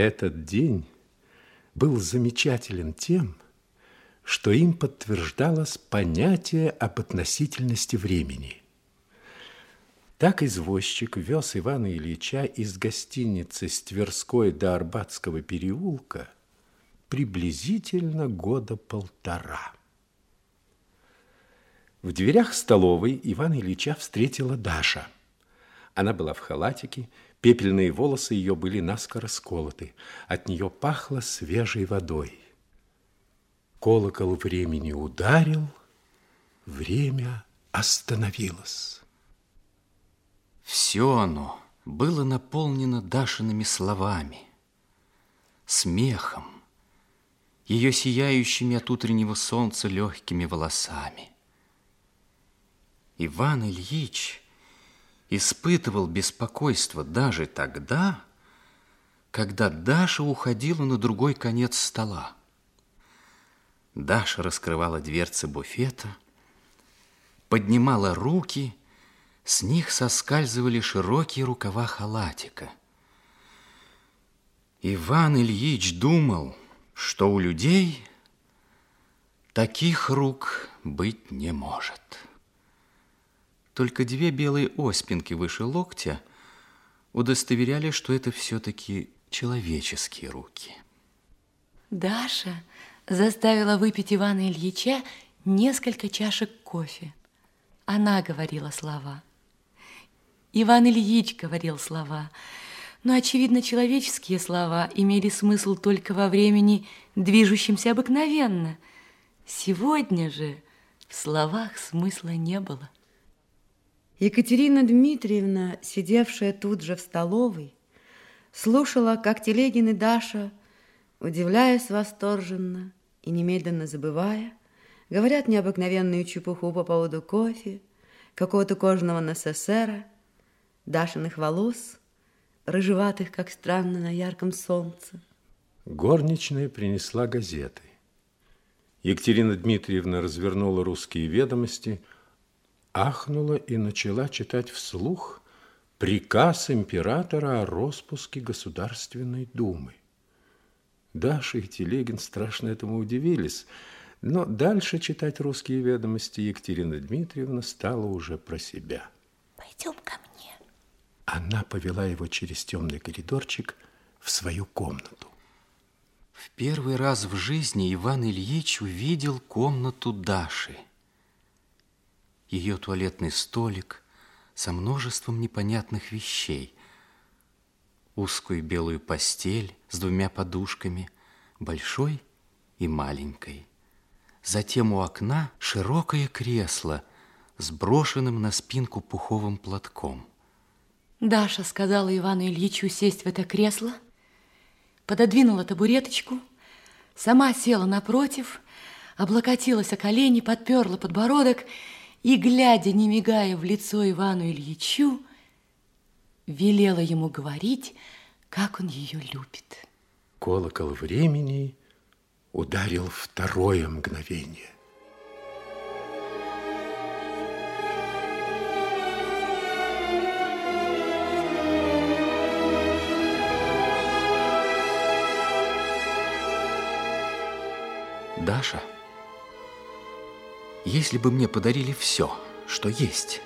Этот день был замечателен тем, что им подтверждалось понятие об относительности времени. Так извозчик вез Ивана Ильича из гостиницы с Тверской до Арбатского переулка приблизительно года полтора. В дверях столовой Ивана Ильича встретила Даша. Она была в халатике, пепельные волосы ее были наскоро сколоты. От нее пахло свежей водой. Колокол времени ударил, время остановилось. Все оно было наполнено Дашиными словами, смехом, ее сияющими от утреннего солнца легкими волосами. Иван Ильич испытывал беспокойство даже тогда, когда Даша уходила на другой конец стола. Даша раскрывала дверцы буфета, поднимала руки, с них соскальзывали широкие рукава халатика. Иван Ильич думал, что у людей таких рук быть не может. Только две белые оспинки выше локтя удостоверяли, что это все-таки человеческие руки. Даша заставила выпить Ивана Ильича несколько чашек кофе. Она говорила слова. Иван Ильич говорил слова. Но, очевидно, человеческие слова имели смысл только во времени, движущемся обыкновенно. Сегодня же в словах смысла не было. Екатерина Дмитриевна, сидевшая тут же в столовой, слушала, как Телегин и Даша, удивляясь восторженно и немедленно забывая, говорят необыкновенную чепуху по поводу кофе, какого-то кожаного НССРа, Дашиных волос, рыжеватых, как странно, на ярком солнце. Горничная принесла газеты. Екатерина Дмитриевна развернула русские ведомости – ахнула и начала читать вслух приказ императора о распуске Государственной Думы. Даша и Телегин страшно этому удивились, но дальше читать русские ведомости Екатерина Дмитриевна стала уже про себя. Пойдем ко мне. Она повела его через темный коридорчик в свою комнату. В первый раз в жизни Иван Ильич увидел комнату Даши – ее туалетный столик со множеством непонятных вещей, узкую белую постель с двумя подушками, большой и маленькой. Затем у окна широкое кресло с брошенным на спинку пуховым платком. Даша сказала Ивану Ильичу сесть в это кресло, пододвинула табуреточку, сама села напротив, облокотилась о колени, подперла подбородок и, глядя, не мигая в лицо Ивану Ильичу, велела ему говорить, как он ее любит. Колокол времени ударил второе мгновение. Даша если бы мне подарили все, что есть,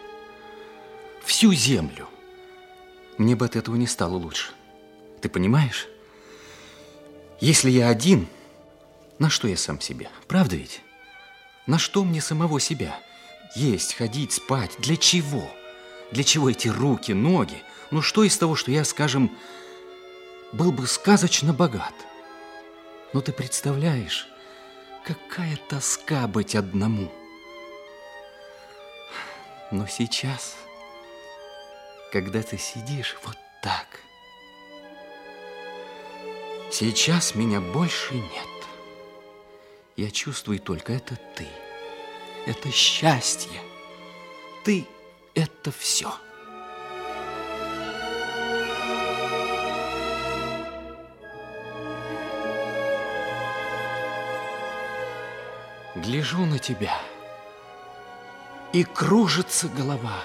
всю землю, мне бы от этого не стало лучше. Ты понимаешь? Если я один, на что я сам себе? Правда ведь? На что мне самого себя? Есть, ходить, спать. Для чего? Для чего эти руки, ноги? Ну что из того, что я, скажем, был бы сказочно богат? Но ты представляешь, какая тоска быть одному – но сейчас, когда ты сидишь вот так, сейчас меня больше нет. Я чувствую только это ты. Это счастье. Ты – это все. Гляжу на тебя – и кружится голова.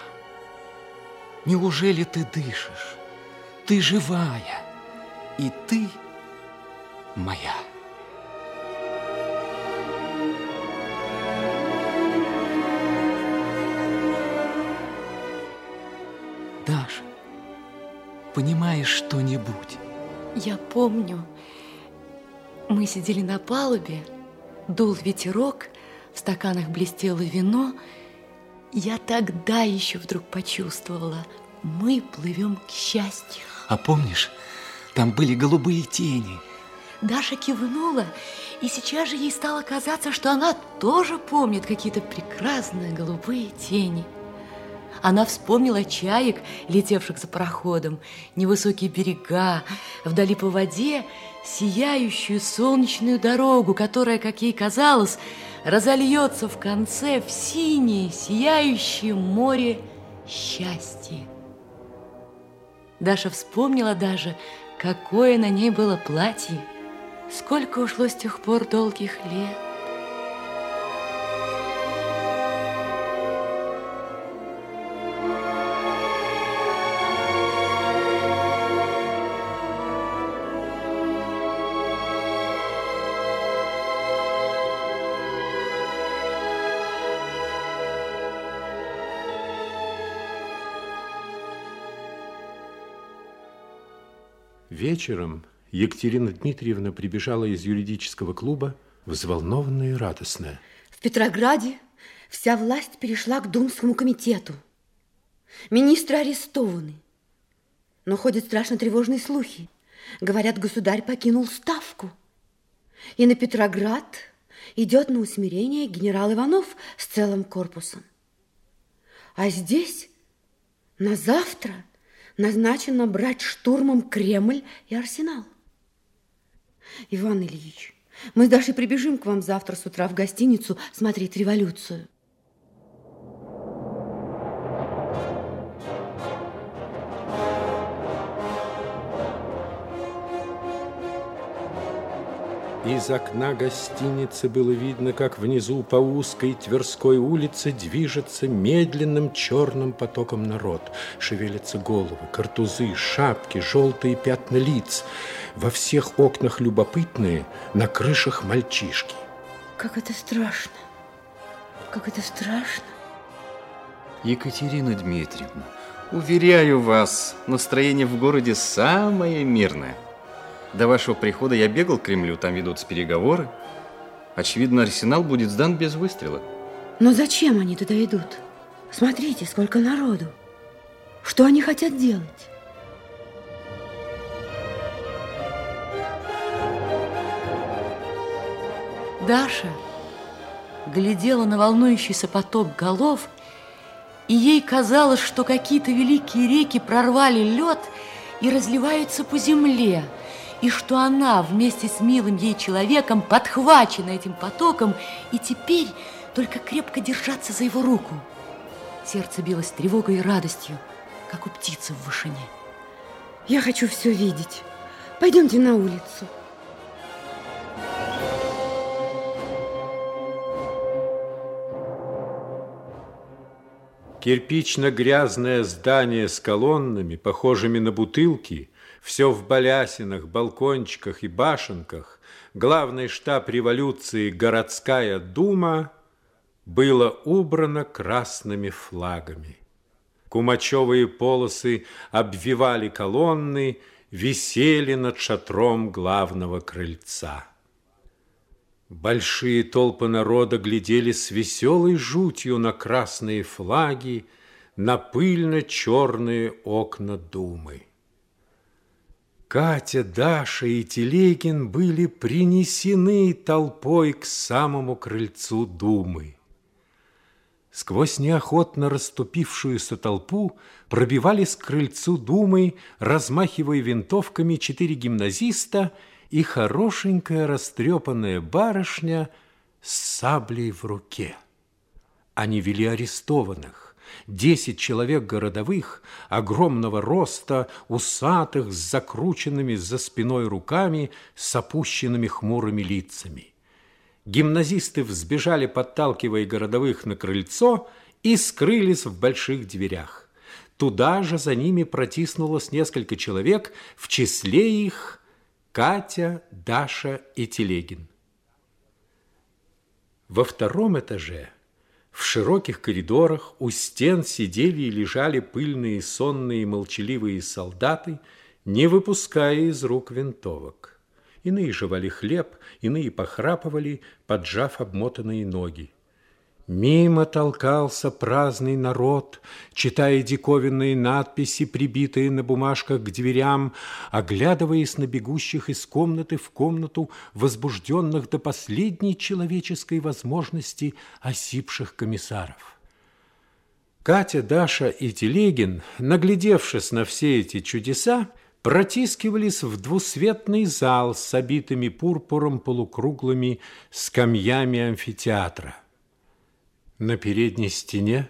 Неужели ты дышишь? Ты живая, и ты моя. Даша, понимаешь что-нибудь? Я помню, мы сидели на палубе, дул ветерок, в стаканах блестело вино. Я тогда еще вдруг почувствовала, мы плывем к счастью. А помнишь, там были голубые тени. Даша кивнула, и сейчас же ей стало казаться, что она тоже помнит какие-то прекрасные голубые тени. Она вспомнила чаек, летевших за пароходом, невысокие берега, вдали по воде сияющую солнечную дорогу, которая, как ей казалось, разольется в конце в синее, сияющее море счастья. Даша вспомнила даже, какое на ней было платье, сколько ушло с тех пор долгих лет. Вечером Екатерина Дмитриевна прибежала из юридического клуба, взволнованная и радостная. В Петрограде вся власть перешла к Думскому комитету. Министры арестованы. Но ходят страшно тревожные слухи. Говорят, государь покинул ставку. И на Петроград идет на усмирение генерал Иванов с целым корпусом. А здесь на завтра назначено брать штурмом Кремль и Арсенал. Иван Ильич, мы даже прибежим к вам завтра с утра в гостиницу смотреть революцию. Из окна гостиницы было видно, как внизу по узкой Тверской улице движется медленным черным потоком народ. Шевелятся головы, картузы, шапки, желтые пятна лиц. Во всех окнах любопытные, на крышах мальчишки. Как это страшно! Как это страшно! Екатерина Дмитриевна, уверяю вас, настроение в городе самое мирное. До вашего прихода я бегал к Кремлю, там ведутся переговоры. Очевидно, арсенал будет сдан без выстрела. Но зачем они туда идут? Смотрите, сколько народу. Что они хотят делать? Даша глядела на волнующийся поток голов, и ей казалось, что какие-то великие реки прорвали лед и разливаются по земле, и что она вместе с милым ей человеком подхвачена этим потоком, и теперь только крепко держаться за его руку. Сердце билось тревогой и радостью, как у птицы в вышине. Я хочу все видеть. Пойдемте на улицу. Кирпично-грязное здание с колоннами, похожими на бутылки, все в балясинах, балкончиках и башенках, главный штаб революции городская дума было убрано красными флагами. Кумачевые полосы обвивали колонны, висели над шатром главного крыльца. Большие толпы народа глядели с веселой жутью на красные флаги, на пыльно-черные окна Думы. Катя, Даша и Телегин были принесены толпой к самому крыльцу Думы. Сквозь неохотно расступившуюся толпу пробивались к крыльцу Думы, размахивая винтовками четыре гимназиста – и хорошенькая растрепанная барышня с саблей в руке. Они вели арестованных. Десять человек городовых, огромного роста, усатых, с закрученными за спиной руками, с опущенными хмурыми лицами. Гимназисты взбежали, подталкивая городовых на крыльцо, и скрылись в больших дверях. Туда же за ними протиснулось несколько человек, в числе их Катя, Даша и Телегин. Во втором этаже, в широких коридорах, у стен сидели и лежали пыльные, сонные, молчаливые солдаты, не выпуская из рук винтовок. Иные жевали хлеб, иные похрапывали, поджав обмотанные ноги. Мимо толкался праздный народ, читая диковинные надписи, прибитые на бумажках к дверям, оглядываясь на бегущих из комнаты в комнату, возбужденных до последней человеческой возможности осипших комиссаров. Катя, Даша и Телегин, наглядевшись на все эти чудеса, протискивались в двусветный зал с обитыми пурпуром полукруглыми скамьями амфитеатра. На передней стене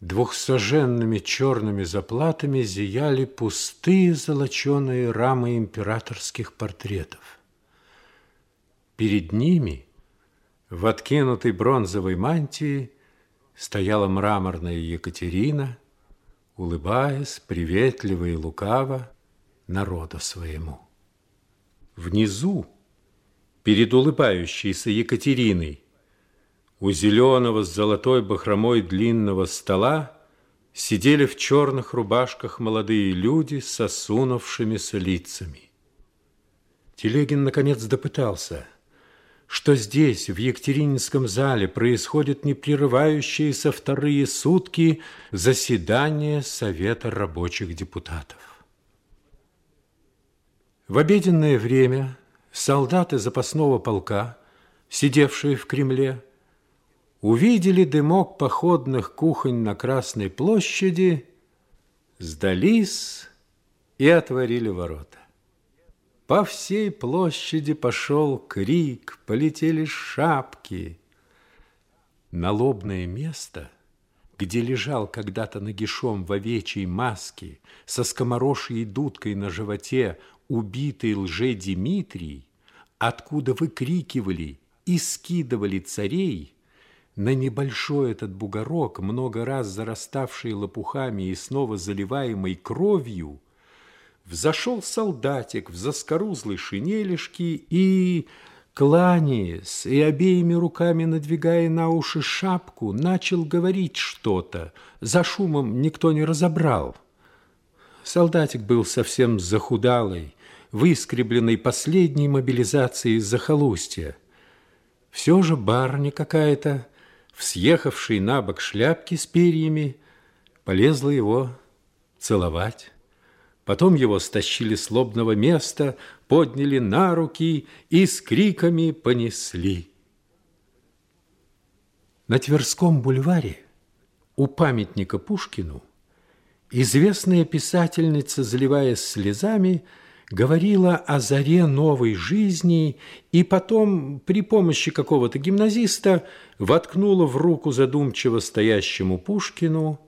двухсоженными черными заплатами зияли пустые золоченые рамы императорских портретов. Перед ними, в откинутой бронзовой мантии, стояла мраморная Екатерина, улыбаясь приветливо и лукаво народу своему. Внизу, перед улыбающейся Екатериной, у зеленого с золотой бахромой длинного стола сидели в черных рубашках молодые люди с осунувшимися лицами. Телегин наконец допытался, что здесь, в Екатерининском зале, происходят непрерывающиеся вторые сутки заседания Совета рабочих депутатов. В обеденное время солдаты запасного полка, сидевшие в Кремле, увидели дымок походных кухонь на Красной площади, сдались и отворили ворота. По всей площади пошел крик, полетели шапки. Налобное место, где лежал когда-то нагишом в овечьей маске со скоморошьей дудкой на животе убитый лже-Димитрий, откуда выкрикивали и скидывали царей – на небольшой этот бугорок, много раз зараставший лопухами и снова заливаемый кровью, взошел солдатик в заскорузлой шинелишке и, кланяясь и обеими руками надвигая на уши шапку, начал говорить что-то. За шумом никто не разобрал. Солдатик был совсем захудалый, выскребленный последней мобилизацией из захолустья. Все же барыня какая-то в съехавшей на бок шляпке с перьями, полезла его целовать. Потом его стащили с лобного места, подняли на руки и с криками понесли. На Тверском бульваре у памятника Пушкину известная писательница, заливаясь слезами, говорила о заре новой жизни и потом при помощи какого-то гимназиста воткнула в руку задумчиво стоящему Пушкину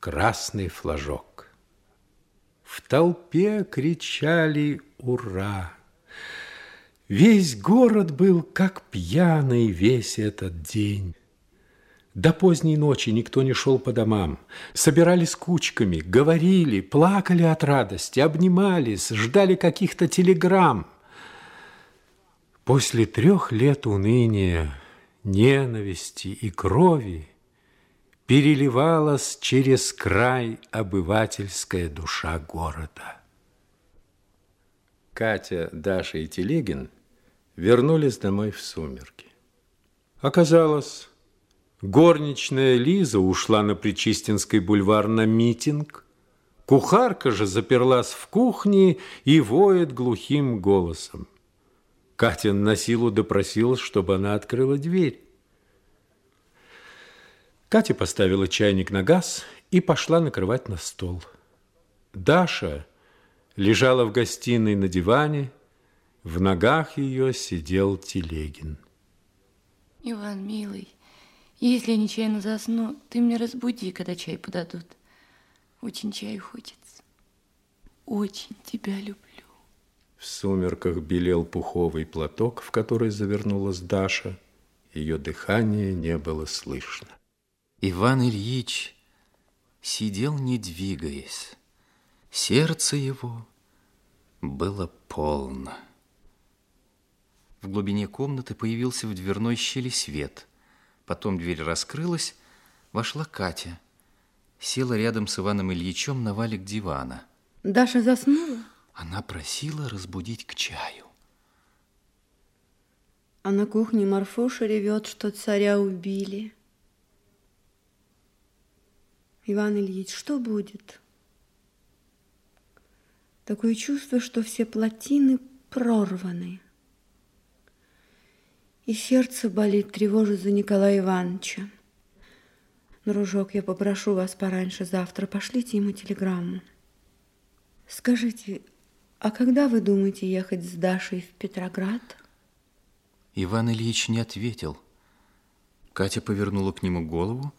красный флажок. В толпе кричали «Ура!». Весь город был как пьяный весь этот день. До поздней ночи никто не шел по домам. Собирались кучками, говорили, плакали от радости, обнимались, ждали каких-то телеграмм. После трех лет уныния, ненависти и крови переливалась через край обывательская душа города. Катя, Даша и Телегин вернулись домой в сумерки. Оказалось, Горничная Лиза ушла на Причистинский бульвар на митинг. Кухарка же заперлась в кухне и воет глухим голосом. Катя на силу допросилась, чтобы она открыла дверь. Катя поставила чайник на газ и пошла накрывать на стол. Даша лежала в гостиной на диване, в ногах ее сидел Телегин. Иван, милый, если я нечаянно засну, ты меня разбуди, когда чай подадут. Очень чаю хочется. Очень тебя люблю. В сумерках белел пуховый платок, в который завернулась Даша. Ее дыхание не было слышно. Иван Ильич сидел, не двигаясь. Сердце его было полно. В глубине комнаты появился в дверной щели свет. Потом дверь раскрылась, вошла Катя. Села рядом с Иваном Ильичем на валик дивана. Даша заснула? Она просила разбудить к чаю. А на кухне Марфуша ревет, что царя убили. Иван Ильич, что будет? Такое чувство, что все плотины прорваны. И сердце болит, тревожит за Николая Ивановича. Дружок, я попрошу вас пораньше завтра, пошлите ему телеграмму. Скажите, а когда вы думаете ехать с Дашей в Петроград? Иван Ильич не ответил. Катя повернула к нему голову,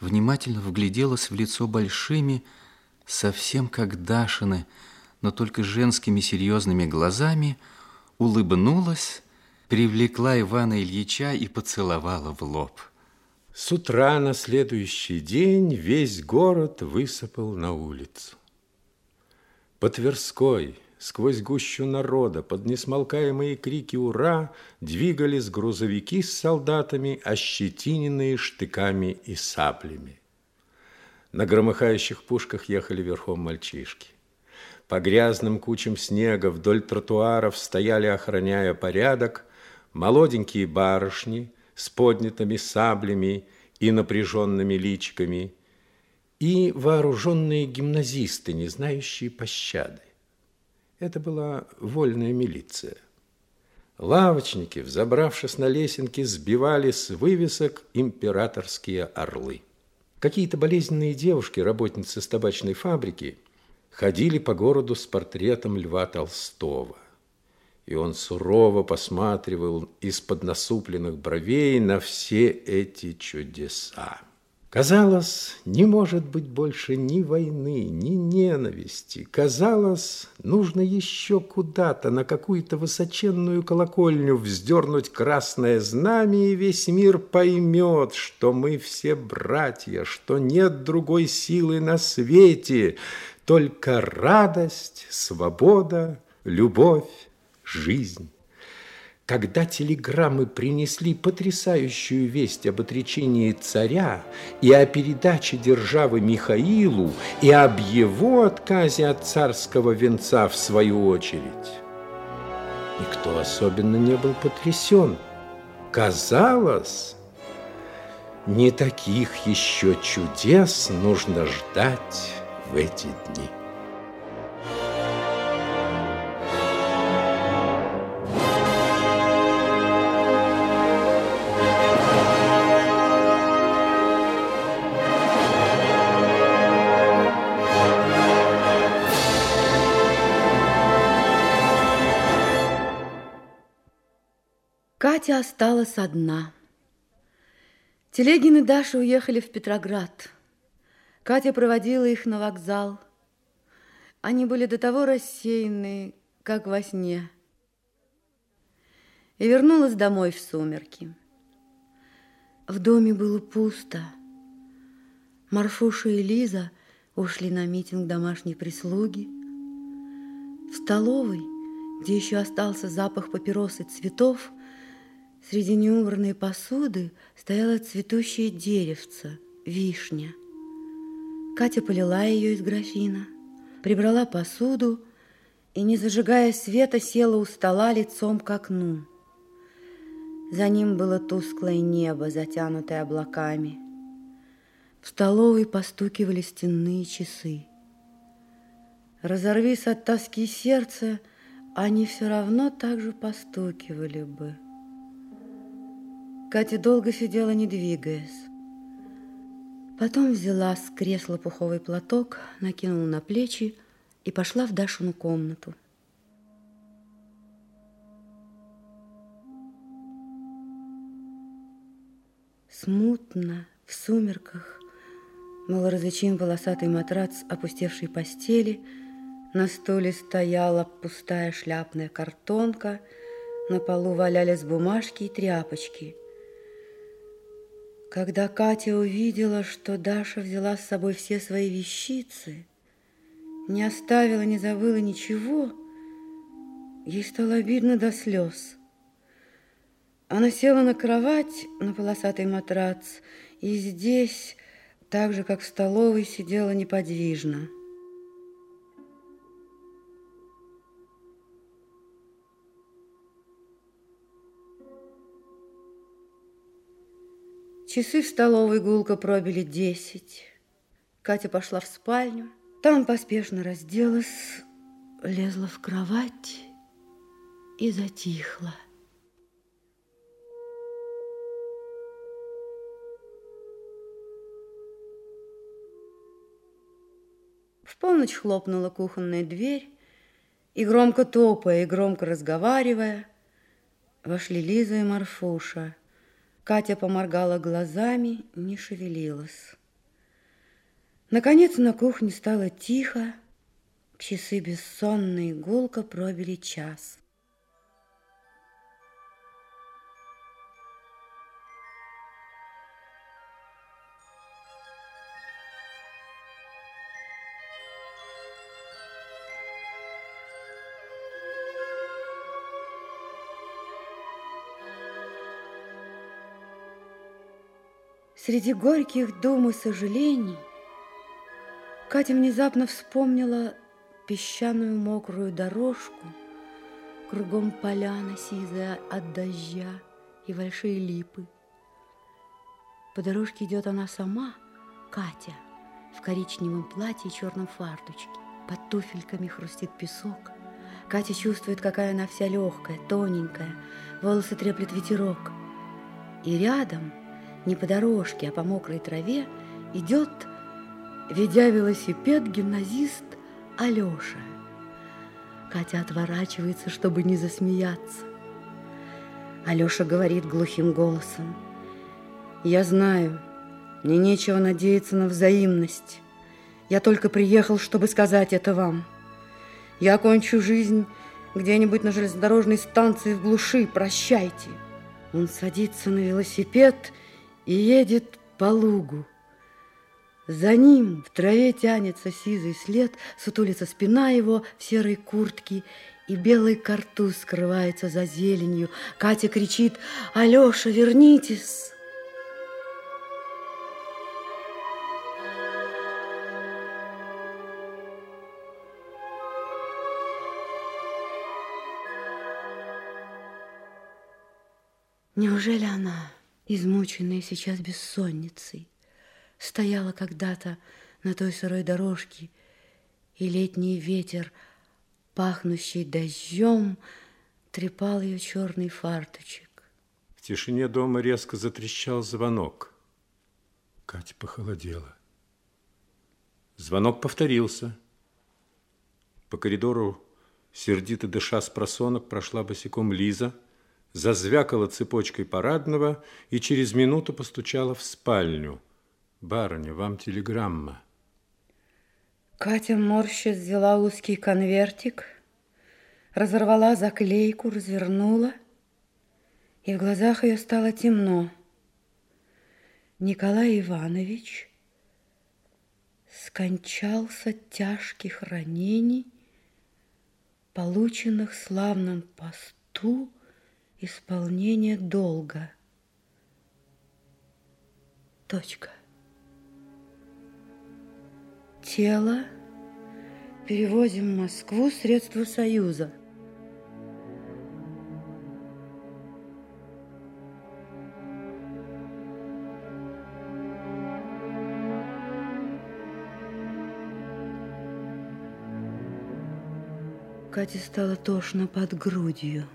внимательно вгляделась в лицо большими, совсем как Дашины, но только женскими серьезными глазами, улыбнулась, привлекла Ивана Ильича и поцеловала в лоб. С утра на следующий день весь город высыпал на улицу. По Тверской, сквозь гущу народа, под несмолкаемые крики «Ура!» двигались грузовики с солдатами, ощетиненные штыками и саплями. На громыхающих пушках ехали верхом мальчишки. По грязным кучам снега вдоль тротуаров стояли, охраняя порядок, молоденькие барышни с поднятыми саблями и напряженными личиками и вооруженные гимназисты, не знающие пощады. Это была вольная милиция. Лавочники, взобравшись на лесенки, сбивали с вывесок императорские орлы. Какие-то болезненные девушки, работницы с табачной фабрики, ходили по городу с портретом Льва Толстого. И он сурово посматривал из-под насупленных бровей на все эти чудеса. Казалось, не может быть больше ни войны, ни ненависти. Казалось, нужно еще куда-то, на какую-то высоченную колокольню вздернуть красное знамя, и весь мир поймет, что мы все братья, что нет другой силы на свете, только радость, свобода, любовь, жизнь. Когда телеграммы принесли потрясающую весть об отречении царя и о передаче державы Михаилу и об его отказе от царского венца в свою очередь, никто особенно не был потрясен. Казалось, не таких еще чудес нужно ждать в эти дни. Катя осталась одна. Телегин и Даша уехали в Петроград. Катя проводила их на вокзал. Они были до того рассеяны, как во сне. И вернулась домой в сумерки. В доме было пусто. Марфуша и Лиза ушли на митинг домашней прислуги. В столовой, где еще остался запах папирос и цветов, Среди неубранной посуды стояло цветущее деревце, вишня. Катя полила ее из графина, прибрала посуду и, не зажигая света, села у стола лицом к окну. За ним было тусклое небо, затянутое облаками. В столовой постукивали стенные часы. Разорвись от тоски сердце, они все равно так же постукивали бы. Катя долго сидела, не двигаясь. Потом взяла с кресла пуховый платок, накинула на плечи и пошла в Дашину комнату. Смутно, в сумерках, был различим волосатый матрац опустевшей постели, на столе стояла пустая шляпная картонка, на полу валялись бумажки и тряпочки – когда Катя увидела, что Даша взяла с собой все свои вещицы, не оставила, не забыла ничего, Ей стало обидно до слез. Она села на кровать, на полосатый матрац, и здесь, так же, как в столовой, сидела неподвижно. Часы в столовой гулко пробили десять. Катя пошла в спальню. Там поспешно разделась, лезла в кровать и затихла. В полночь хлопнула кухонная дверь, и громко топая, и громко разговаривая, вошли Лиза и Марфуша. Катя поморгала глазами, не шевелилась. Наконец на кухне стало тихо, часы бессонные гулко пробили час. Среди горьких дум и сожалений Катя внезапно вспомнила песчаную мокрую дорожку, Кругом поляна сизая от дождя и большие липы. По дорожке идет она сама, Катя, в коричневом платье и черном фарточке. Под туфельками хрустит песок. Катя чувствует, какая она вся легкая, тоненькая, волосы треплет ветерок. И рядом – не по дорожке, а по мокрой траве идет, ведя велосипед, гимназист Алеша. Катя отворачивается, чтобы не засмеяться. Алеша говорит глухим голосом. «Я знаю, мне нечего надеяться на взаимность. Я только приехал, чтобы сказать это вам. Я окончу жизнь где-нибудь на железнодорожной станции в глуши. Прощайте». Он садится на велосипед и и едет по лугу. За ним в траве тянется сизый след, сутулится спина его в серой куртке, и белый картуз скрывается за зеленью. Катя кричит «Алеша, вернитесь!» Неужели она измученная сейчас бессонницей, стояла когда-то на той сырой дорожке, и летний ветер, пахнущий дождем, трепал ее черный фарточек. В тишине дома резко затрещал звонок. Катя похолодела. Звонок повторился. По коридору, сердито дыша с просонок, прошла босиком Лиза – зазвякала цепочкой парадного и через минуту постучала в спальню. «Барыня, вам телеграмма». Катя морща взяла узкий конвертик, разорвала заклейку, развернула, и в глазах ее стало темно. Николай Иванович скончался тяжких ранений, полученных славным посту Исполнение долга. Точка. Тело перевозим в Москву средства Союза. Кате стало тошно под грудью.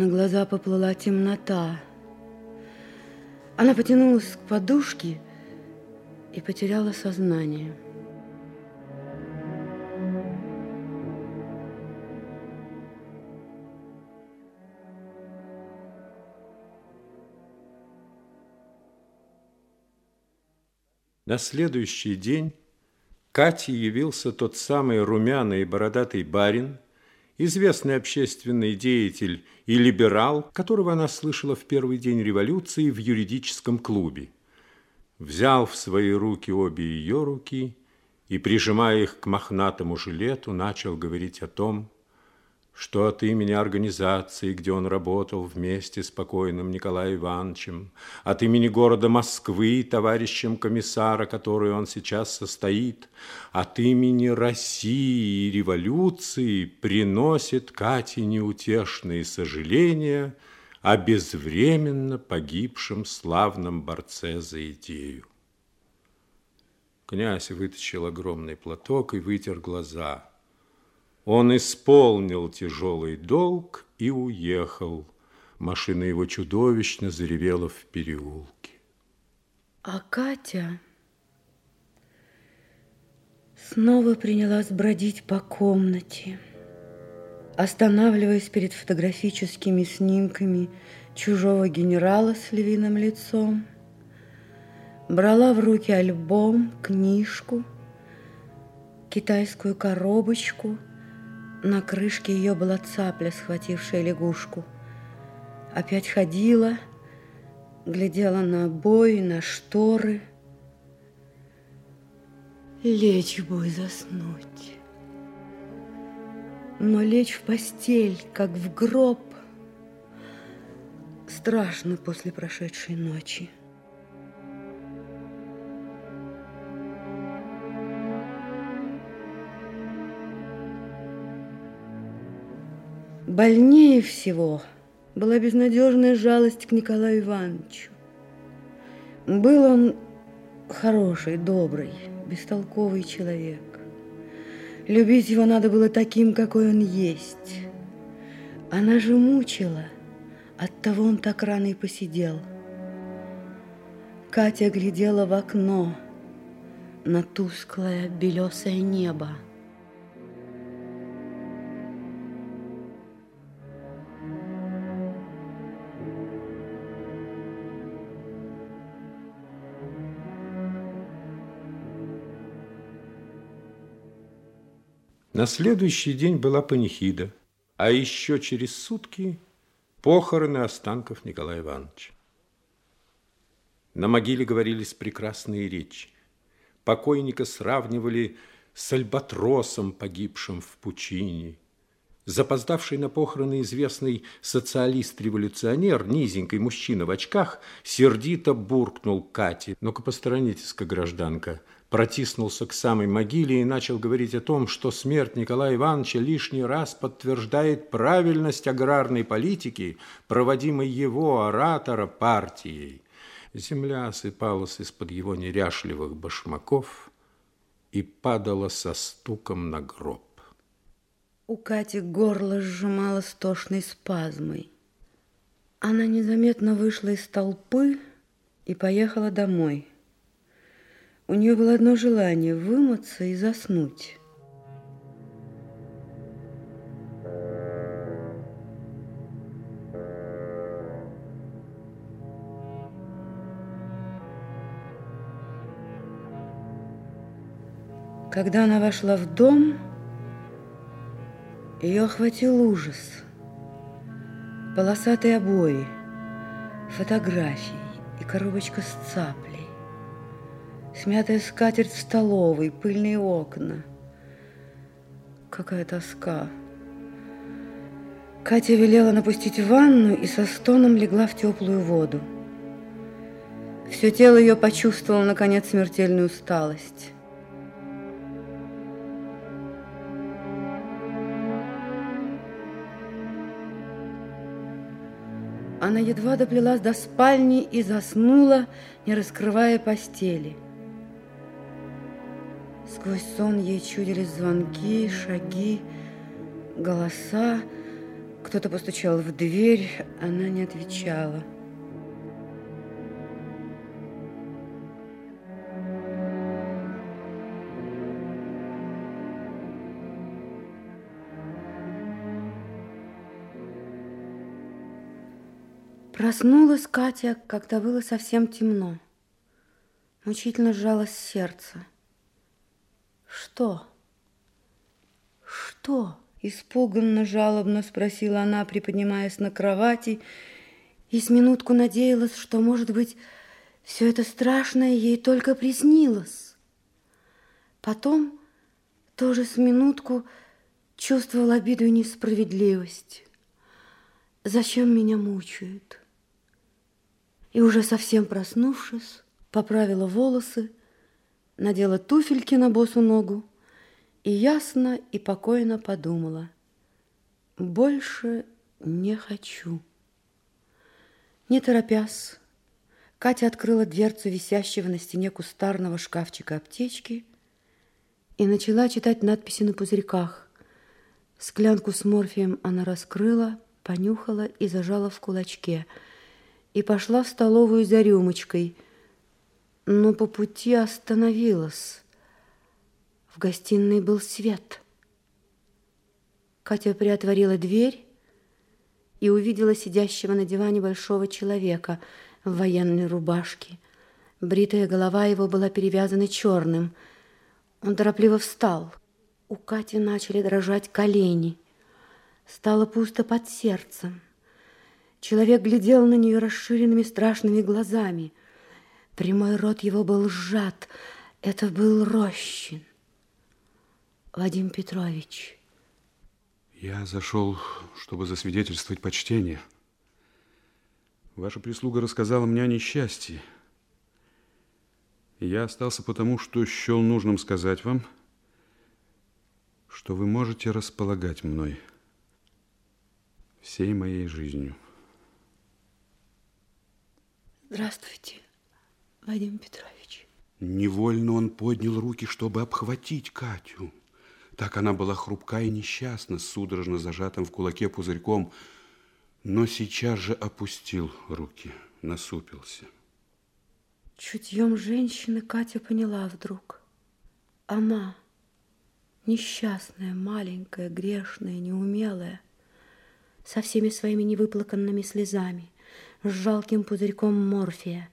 На глаза поплыла темнота. Она потянулась к подушке и потеряла сознание. На следующий день Кате явился тот самый румяный и бородатый барин, известный общественный деятель и либерал, которого она слышала в первый день революции в юридическом клубе. Взял в свои руки обе ее руки и, прижимая их к мохнатому жилету, начал говорить о том, что от имени организации, где он работал вместе с покойным Николаем Ивановичем, от имени города Москвы, товарищем комиссара, который он сейчас состоит, от имени России и революции приносит Кате неутешные сожаления о безвременно погибшем славном борце за идею. Князь вытащил огромный платок и вытер глаза – он исполнил тяжелый долг и уехал. Машина его чудовищно заревела в переулке. А Катя снова принялась бродить по комнате, останавливаясь перед фотографическими снимками чужого генерала с львиным лицом, брала в руки альбом, книжку, китайскую коробочку – на крышке ее была цапля, схватившая лягушку. Опять ходила, глядела на обои, на шторы. Лечь бы заснуть. Но лечь в постель, как в гроб, страшно после прошедшей ночи. Больнее всего была безнадежная жалость к Николаю Ивановичу. Был он хороший, добрый, бестолковый человек. Любить его надо было таким, какой он есть. Она же мучила, оттого он так рано и посидел. Катя глядела в окно на тусклое белесое небо. На следующий день была панихида, а еще через сутки похороны останков Николая Ивановича. На могиле говорились прекрасные речи. Покойника сравнивали с альбатросом, погибшим в пучине. Запоздавший на похороны известный социалист-революционер, низенький мужчина в очках, сердито буркнул Кате. «Ну-ка, посторонитесь-ка, гражданка, протиснулся к самой могиле и начал говорить о том, что смерть Николая Ивановича лишний раз подтверждает правильность аграрной политики, проводимой его, оратора, партией. Земля осыпалась из-под его неряшливых башмаков и падала со стуком на гроб. У Кати горло сжимало стошной спазмой. Она незаметно вышла из толпы и поехала домой. У нее было одно желание – вымыться и заснуть. Когда она вошла в дом, ее охватил ужас. Полосатые обои, фотографии и коробочка с цаплей. Смятая скатерть в столовой, пыльные окна. Какая тоска. Катя велела напустить ванну и со стоном легла в теплую воду. Все тело ее почувствовало, наконец, смертельную усталость. Она едва доплелась до спальни и заснула, не раскрывая постели. Сквозь сон ей чудились звонки, шаги, голоса. Кто-то постучал в дверь, она не отвечала. Проснулась Катя, когда было совсем темно. Мучительно сжалось сердце. Что? Что? Испуганно, жалобно спросила она, приподнимаясь на кровати, и с минутку надеялась, что, может быть, все это страшное ей только приснилось. Потом, тоже с минутку, чувствовал обиду и несправедливость. Зачем меня мучают? И уже совсем проснувшись, поправила волосы, надела туфельки на босу ногу и ясно и покойно подумала. Больше не хочу. Не торопясь, Катя открыла дверцу висящего на стене кустарного шкафчика аптечки и начала читать надписи на пузырьках. Склянку с морфием она раскрыла, понюхала и зажала в кулачке. И пошла в столовую за рюмочкой, но по пути остановилась. В гостиной был свет. Катя приотворила дверь и увидела сидящего на диване большого человека – в военной рубашке. Бритая голова его была перевязана черным. Он торопливо встал. У Кати начали дрожать колени. Стало пусто под сердцем. Человек глядел на нее расширенными страшными глазами. Прямой рот его был сжат. Это был Рощин. Вадим Петрович. Я зашел, чтобы засвидетельствовать почтение. Ваша прислуга рассказала мне о несчастье. Я остался потому, что счел нужным сказать вам, что вы можете располагать мной всей моей жизнью. Здравствуйте, Вадим Петрович. Невольно он поднял руки, чтобы обхватить Катю. Так она была хрупка и несчастна, судорожно зажатым в кулаке пузырьком, но сейчас же опустил руки, насупился. Чутьем женщины Катя поняла вдруг. Она, несчастная, маленькая, грешная, неумелая, со всеми своими невыплаканными слезами, с жалким пузырьком морфия,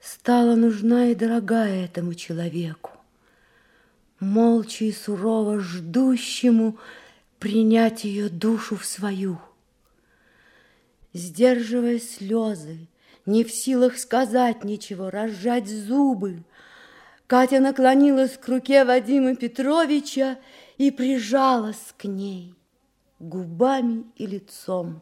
стала нужна и дорогая этому человеку, молча и сурово ждущему принять ее душу в свою – сдерживая слезы, не в силах сказать ничего, разжать зубы. Катя наклонилась к руке Вадима Петровича и прижалась к ней губами и лицом.